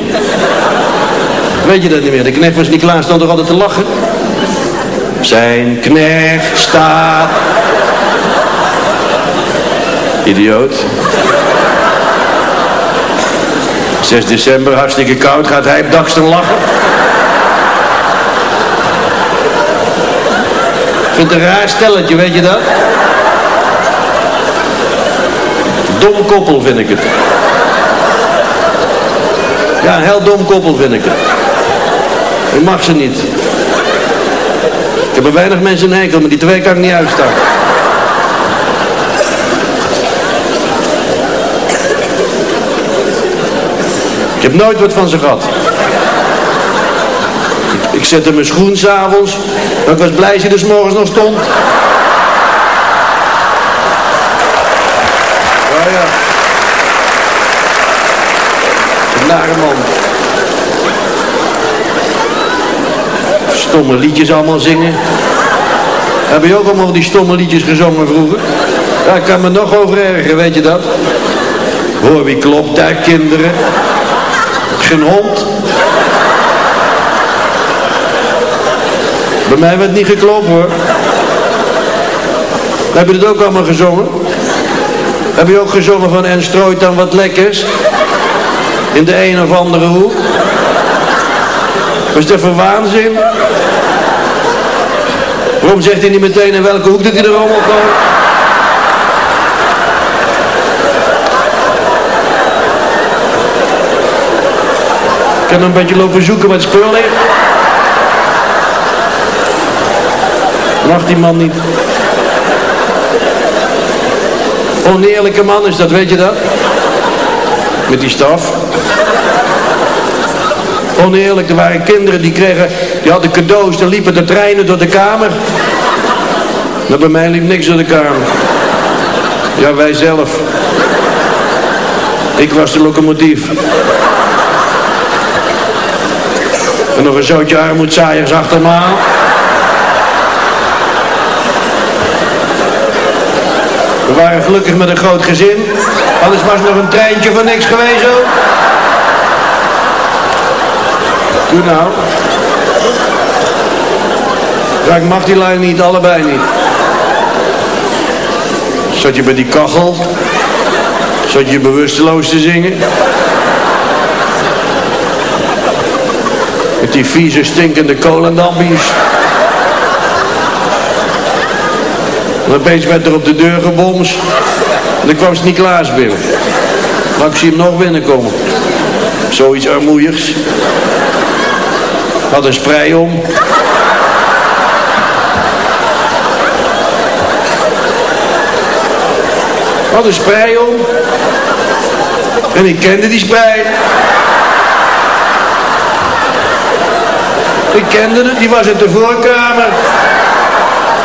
Speaker 19: Weet je dat niet meer? De knecht was niet klaar, stond er altijd te lachen. Zijn knecht staat. Idioot. 6 december, hartstikke koud, gaat hij op daksten lachen. Ik vind het een raar stelletje, weet je dat? Dom koppel vind ik het. Ja, een heel dom koppel vind ik het. Ik mag ze niet. Ik heb er weinig mensen een hekel, maar die twee kan ik niet uitstaan. Ik heb nooit wat van ze gehad. Ik, zette mijn schoen s'avonds, maar ik was blij als hij er 's morgens nog stond. Ja, ja. Nare man. Stomme liedjes allemaal zingen. Heb je ook allemaal die stomme liedjes gezongen vroeger? Ik kan me nog over ergeren, weet je dat? Hoor wie klopt daar, kinderen? Geen hond. Bij mij werd niet geklopt hoor. Heb je het ook allemaal gezongen? Heb je ook gezongen van en strooit dan wat lekkers? In de een of andere hoek? Was dat voor waanzin? Waarom zegt hij niet meteen in welke hoek dat hij er allemaal komt? Kan een beetje lopen zoeken wat spul ligt. Mag die man niet. Oneerlijke man is dat, weet je dat? Met die staf. Oneerlijk, er waren kinderen die kregen, die hadden cadeaus, dan liepen de treinen door de kamer. Maar bij mij liep niks door de kamer. Ja, wij zelf. Ik was de locomotief. En nog een zootje armoedzaaiers achter me aan. We waren gelukkig met een groot gezin. Anders was nog een treintje van niks geweest ook. Doe nou. Ik mag die lijn niet, allebei niet. Zat je bij die kachel? Zat je bewusteloos te zingen? Met die vieze, stinkende kolendambies. En opeens werd er op de deur gebomst. En dan kwam Sint-Niklaas binnen. Maar ik zie hem nog binnenkomen. Zoiets armoeigs. Had een sprei om. Had een sprei om. En ik kende die sprei. Ik kende het, die was in de voorkamer.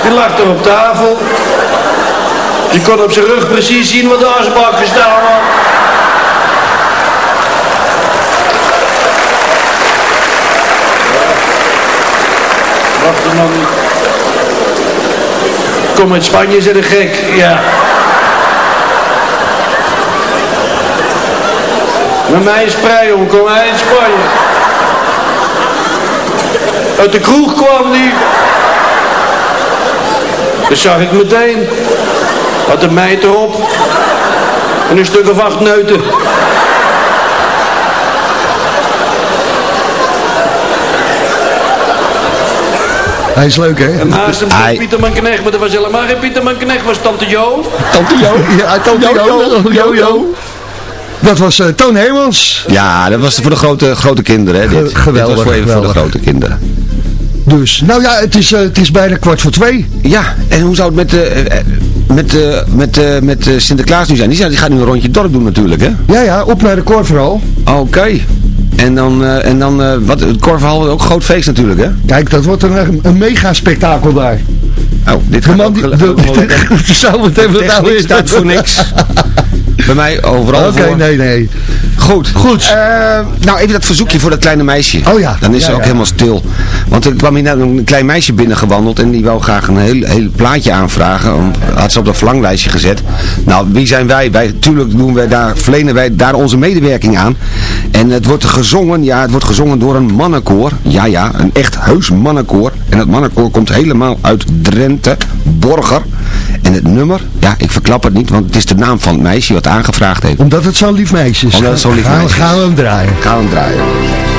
Speaker 19: Die lag er op tafel. Je kon op zijn rug precies zien wat de asbak gestaan had. Wacht er man. Kom uit Spanje, zit een gek. Ja. Met mij een sprei om, kom in Spanje. Uit de kroeg kwam die. Dat zag ik meteen. Had een meid erop. En een stuk of acht neuten.
Speaker 3: Hij is leuk, hè?
Speaker 19: En naast hem stond Pieterman Knecht, maar dat was helemaal geen Pieterman Knecht, was Tante Jo.
Speaker 3: Tante Jo? Ja, [LAUGHS] Tante Jo. Jo, Jo. Dat was eh, Toon Hermans.
Speaker 6: Ja, dat was voor de grote, grote kinderen, hè, dit.
Speaker 3: geweldig,
Speaker 6: Dit was voor even voor de
Speaker 3: geweldig.
Speaker 6: grote kinderen.
Speaker 3: Dus, nou ja, het is, eh, het is bijna kwart voor twee.
Speaker 6: Ja, en hoe zou het met, eh, eh, met, eh, met, met eh, Sinterklaas nu zijn? Die, zijn- die gaat nu een rondje dorp doen natuurlijk, hè?
Speaker 3: Ja, ja, op naar de Korverhal.
Speaker 6: Oké. En dan, en dan wat, het Korverhal ook groot feest natuurlijk, hè?
Speaker 3: Kijk, dat wordt een, een mega spektakel daar.
Speaker 6: Oh, dit
Speaker 3: De
Speaker 6: gaat
Speaker 3: man
Speaker 6: ook
Speaker 3: die...
Speaker 6: gel-
Speaker 3: de-
Speaker 6: gewoon lekker. [LAUGHS]
Speaker 3: de- Zo, wat hebben we nou
Speaker 6: Techniek
Speaker 3: weer?
Speaker 6: staat voor niks. [LAUGHS] Bij mij overal
Speaker 3: Oké, nee, nee.
Speaker 6: Goed.
Speaker 3: Goed.
Speaker 6: Eh, nou, even dat verzoekje voor dat kleine meisje.
Speaker 3: Oh ja.
Speaker 6: Dan is
Speaker 3: Ja,
Speaker 6: ze ook
Speaker 3: ja.
Speaker 6: helemaal stil. Want er kwam hier net een klein meisje binnengewandeld en die wou graag een heel, heel plaatje aanvragen. Om- Had ze op dat verlanglijstje gezet. Nou, wie zijn wij? Wij, tuurlijk doen wij daar, verlenen wij daar onze medewerking aan. En het wordt gezongen, ja, het wordt gezongen door een mannenkoor. Ja, ja, een echt heus mannenkoor. En dat mannenkoor komt helemaal uit Drenthe, Borger. En het nummer, ja, ik verklap het niet, want het is de naam van het meisje wat aangevraagd heeft.
Speaker 3: Omdat het zo'n lief meisje is.
Speaker 6: Omdat het zo'n lief
Speaker 3: gaan,
Speaker 6: meisje is.
Speaker 3: Gaan we hem draaien.
Speaker 6: Gaan we hem draaien.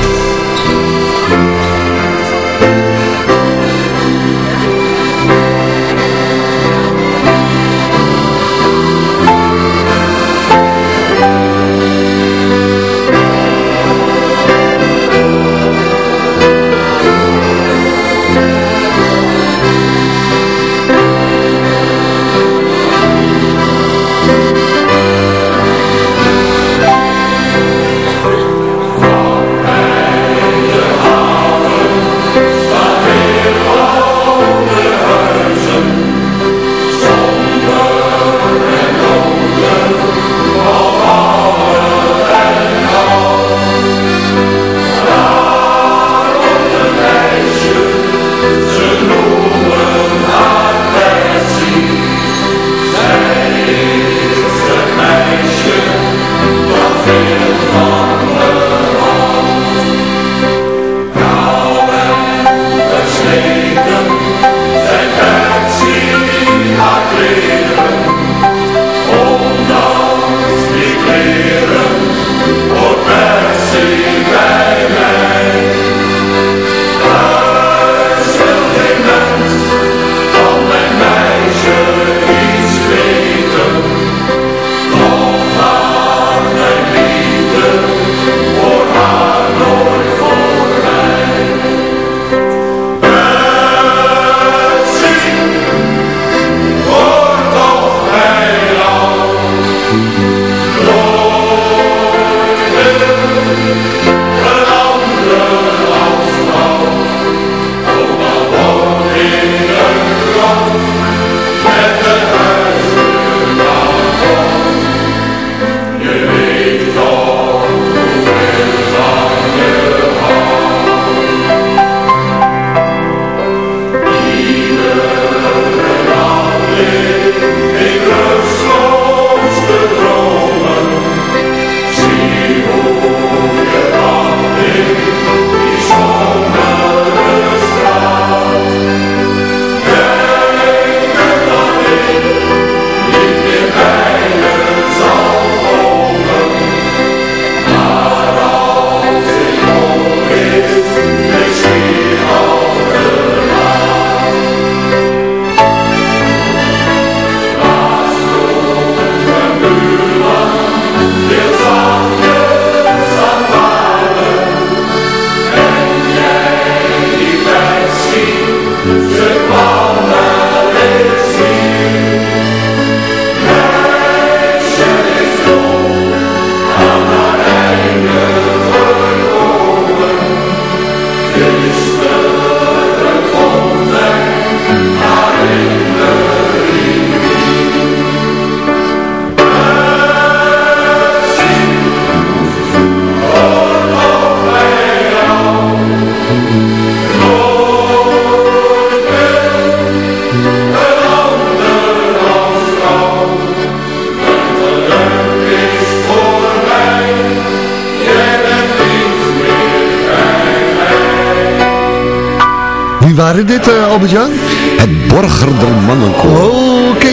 Speaker 3: Albert-Jan?
Speaker 6: Het Borgerder Mannenkoor.
Speaker 3: Oké.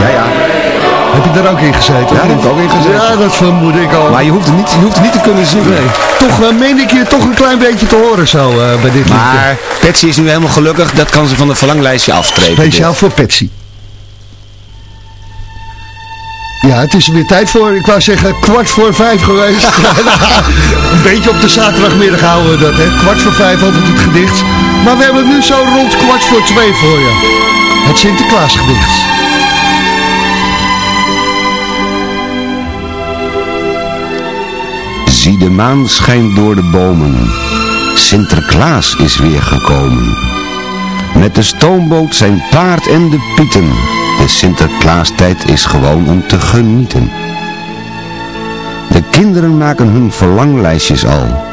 Speaker 6: Ja, ja.
Speaker 3: Heb je daar ook in gezeten?
Speaker 6: Ja, daar heb ik ook in gezeten.
Speaker 3: Ja, dat vermoed ik al.
Speaker 6: Maar je hoeft het niet, je hoeft het niet te kunnen zingen.
Speaker 3: Nee. Toch uh, meen ik je toch een klein beetje te horen zo eh, bij dit liedje.
Speaker 6: Maar Patsy is nu helemaal gelukkig. Dat kan ze van het verlanglijstje afstrepen.
Speaker 3: Speciaal voor Patsy. Ja, het is weer tijd voor, ik wou zeggen, kwart voor vijf geweest. [LAUGHS] [LAUGHS] een beetje op de zaterdagmiddag houden we dat, hè. Kwart voor vijf altijd het gedicht. Maar we hebben nu zo rond kwart voor twee voor je. Het Sinterklaasgedicht.
Speaker 6: Zie de maan schijnt door de bomen. Sinterklaas is weer gekomen. Met de stoomboot zijn paard en de pieten. De Sinterklaastijd is gewoon om te genieten. De kinderen maken hun verlanglijstjes al.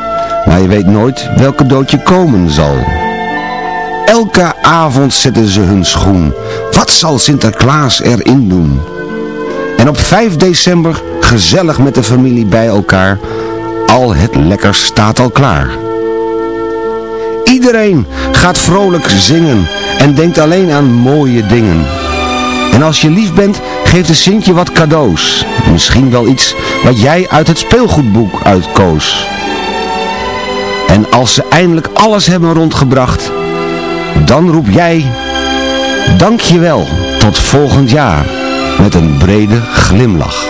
Speaker 6: Maar je weet nooit welke doodje komen zal. Elke avond zetten ze hun schoen. Wat zal Sinterklaas erin doen? En op 5 december gezellig met de familie bij elkaar. Al het lekkers staat al klaar. Iedereen gaat vrolijk zingen en denkt alleen aan mooie dingen. En als je lief bent, geeft de Sintje wat cadeaus. Misschien wel iets wat jij uit het speelgoedboek uitkoos. En als ze eindelijk alles hebben rondgebracht, dan roep jij, dankjewel, tot volgend jaar, met een brede glimlach.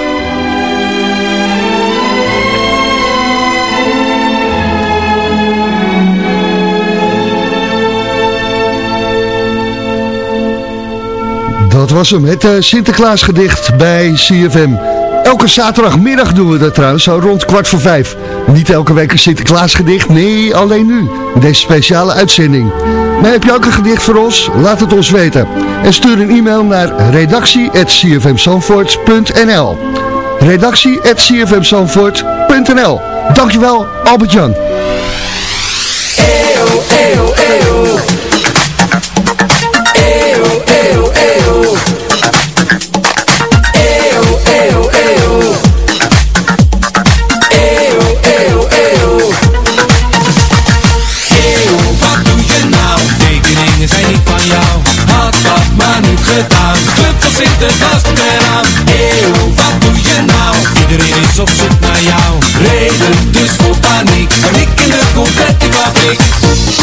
Speaker 3: Dat was hem, het uh, Sinterklaasgedicht bij CFM. Elke zaterdagmiddag doen we dat trouwens, zo rond kwart voor vijf. Niet elke week een Sinterklaasgedicht, nee, alleen nu. Deze speciale uitzending. Maar heb je ook een gedicht voor ons? Laat het ons weten. En stuur een e-mail naar redactie.cfmzandvoort.nl redactie.cfmzandvoort.nl Dankjewel, Albert-Jan.
Speaker 8: Op zoek naar jou. Reden dus voor paniek. Paniek in de confettifabriek.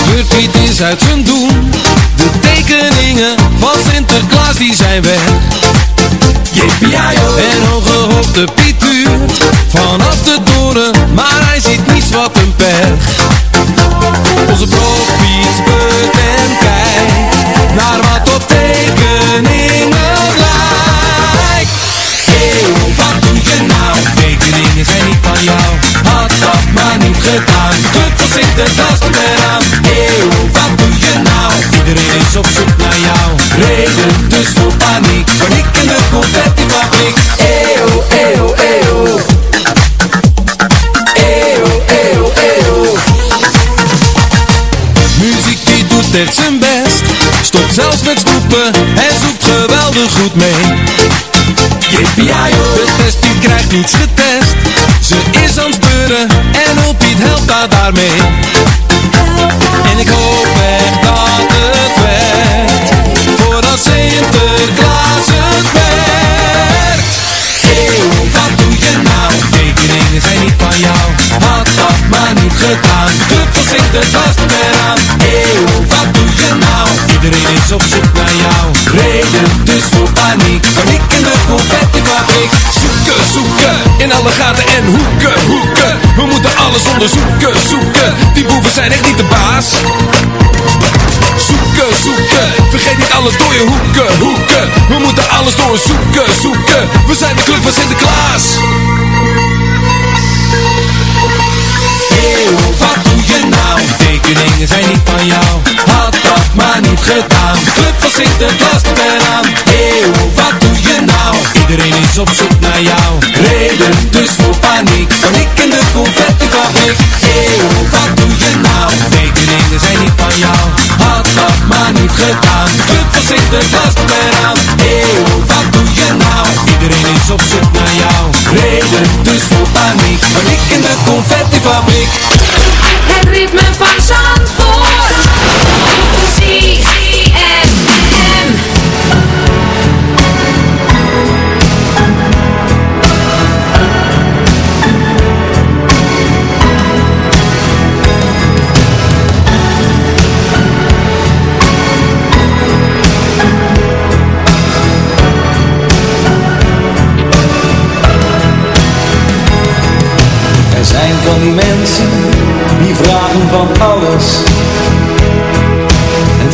Speaker 8: De Piet is uit zijn doen. De tekeningen van Sinterklaas die zijn weg. Yippie-yo. En hoge Piet Zijn best. Stopt zelfs met snoepen En zoekt geweldig goed mee. Yippie-yo. De test die krijgt niets getest. Ze is aan het speuren En op Piet helpt haar daarmee. En ik hoop echt dat het werkt Voordat Sinterklaas het merkt Eeuw, wat doe je nou? Tekeningen zijn niet van jou. Had dat maar niet gedaan. Club van Sinterklaas eraan op zoek naar jou. Reden dus voor paniek. Paniek in de confettifabriek Zoeken, zoeken. In alle gaten en hoeken, hoeken. We moeten alles onderzoeken, zoeken. Die boeven zijn echt niet de baas. Zoeken, zoeken. Vergeet niet alle dode hoeken, hoeken. We moeten alles doorzoeken, zoeken. We zijn de club van Sinterklaas. Eeuw, wat doe je nou? Tekeningen zijn niet van jou gedaan. Club van Sinterklaas eraan. Eeuw, wat doe je nou? Iedereen is op zoek naar jou. Reden dus voor paniek. Paniek in de confettifabriek Eeuw, wat doe je nou? Tekeningen zijn niet van jou. Had dat maar niet gedaan. Club van Sinterklaas eraan. Eeuw, wat doe je nou? Iedereen is op zoek naar jou. Reden dus voor paniek. Paniek in de confettifabriek
Speaker 20: Het ritme van Zandvoort. Er zijn
Speaker 21: van die mensen die vragen van alles.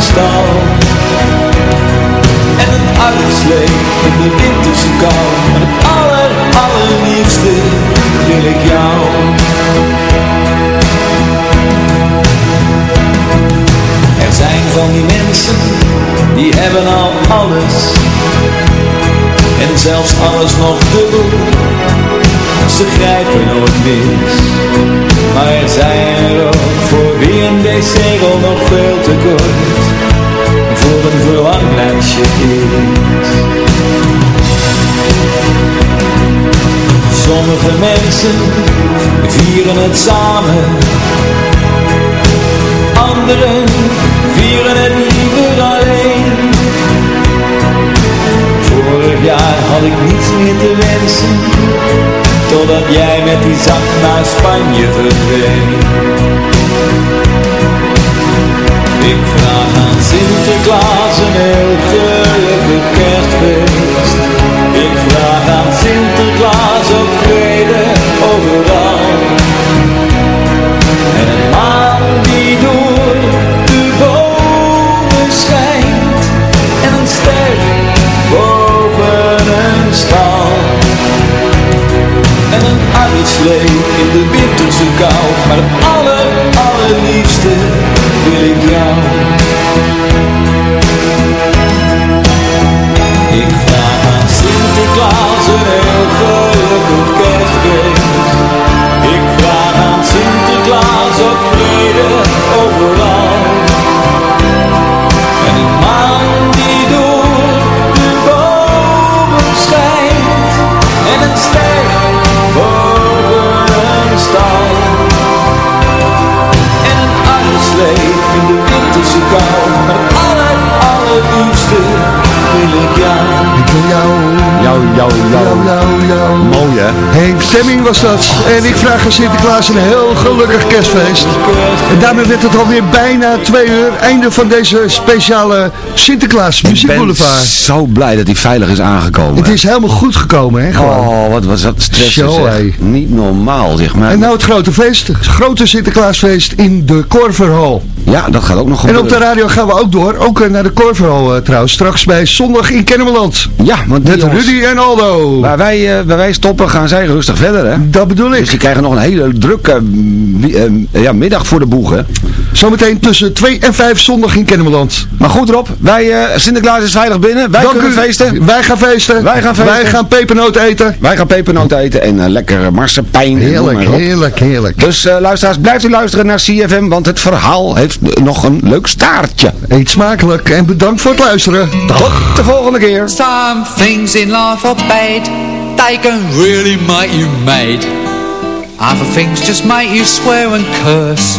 Speaker 21: stal. En een uitslee in de winterse kou. En het aller, allerliefste wil ik jou. Er zijn van die mensen, die hebben al alles. En zelfs alles nog dubbel. Ze grijpen nooit mis. Maar er zijn er ook voor wie een wc-rol nog veel te kort. Voor een verlanglijstje is. Sommige mensen vieren het samen. Anderen vieren het liever alleen. Vorig jaar had ik niets meer te wensen. Totdat jij met die zak naar Spanje verdween. Ik vraag aan Sinterklaas een heel gelukkig kerstfeest. Ik vraag aan Sinterklaas ook vrede Aan Sinterklaas een heel gelukkig kerstfeest. En
Speaker 3: daarmee werd het alweer bijna twee uur. Einde van deze speciale Sinterklaas muziekboulevard.
Speaker 6: Ik ben zo blij dat hij veilig is aangekomen.
Speaker 3: Het is helemaal goed gekomen, hè? Gewoon.
Speaker 6: Oh, wat was dat stress. Niet normaal, zeg maar.
Speaker 3: En nou het grote feest. Het grote Sinterklaasfeest in de Korverhal.
Speaker 6: Ja, dat gaat ook nog
Speaker 3: En
Speaker 6: gebeuren.
Speaker 3: op de radio gaan we ook door. Ook eh, naar de Korverhal eh, trouwens. Straks bij Zondag in Kennemerland.
Speaker 6: Ja, want
Speaker 3: Met
Speaker 6: jongens-
Speaker 3: Rudy en Aldo.
Speaker 6: Waar wij, eh, waar wij stoppen, gaan zij rustig verder, hè?
Speaker 3: Dat bedoel ik.
Speaker 6: Dus die krijgen nog een hele drukke ja, middag voor de boeg, hè?
Speaker 3: Zometeen tussen 2 en 5 zondag in Kennemerland.
Speaker 6: Maar goed Rob, wij, eh, Sinterklaas is veilig binnen. Wij
Speaker 3: Dank
Speaker 6: kunnen
Speaker 3: u.
Speaker 6: feesten.
Speaker 3: Wij gaan feesten.
Speaker 6: Wij gaan feesten.
Speaker 3: Wij gaan pepernoot eten.
Speaker 6: Wij gaan pepernoot eten en eh, lekker marsepein.
Speaker 3: Heerlijk, heerlijk, heerlijk.
Speaker 6: Dus eh, luisteraars, blijft u luisteren naar CFM, want het verhaal heeft nog een leuk staartje.
Speaker 3: Eet smakelijk en bedankt voor het luisteren. Dag.
Speaker 6: Tot de volgende keer.
Speaker 22: Some things in life are bad, they can really make you mad. Other things just make you swear and curse.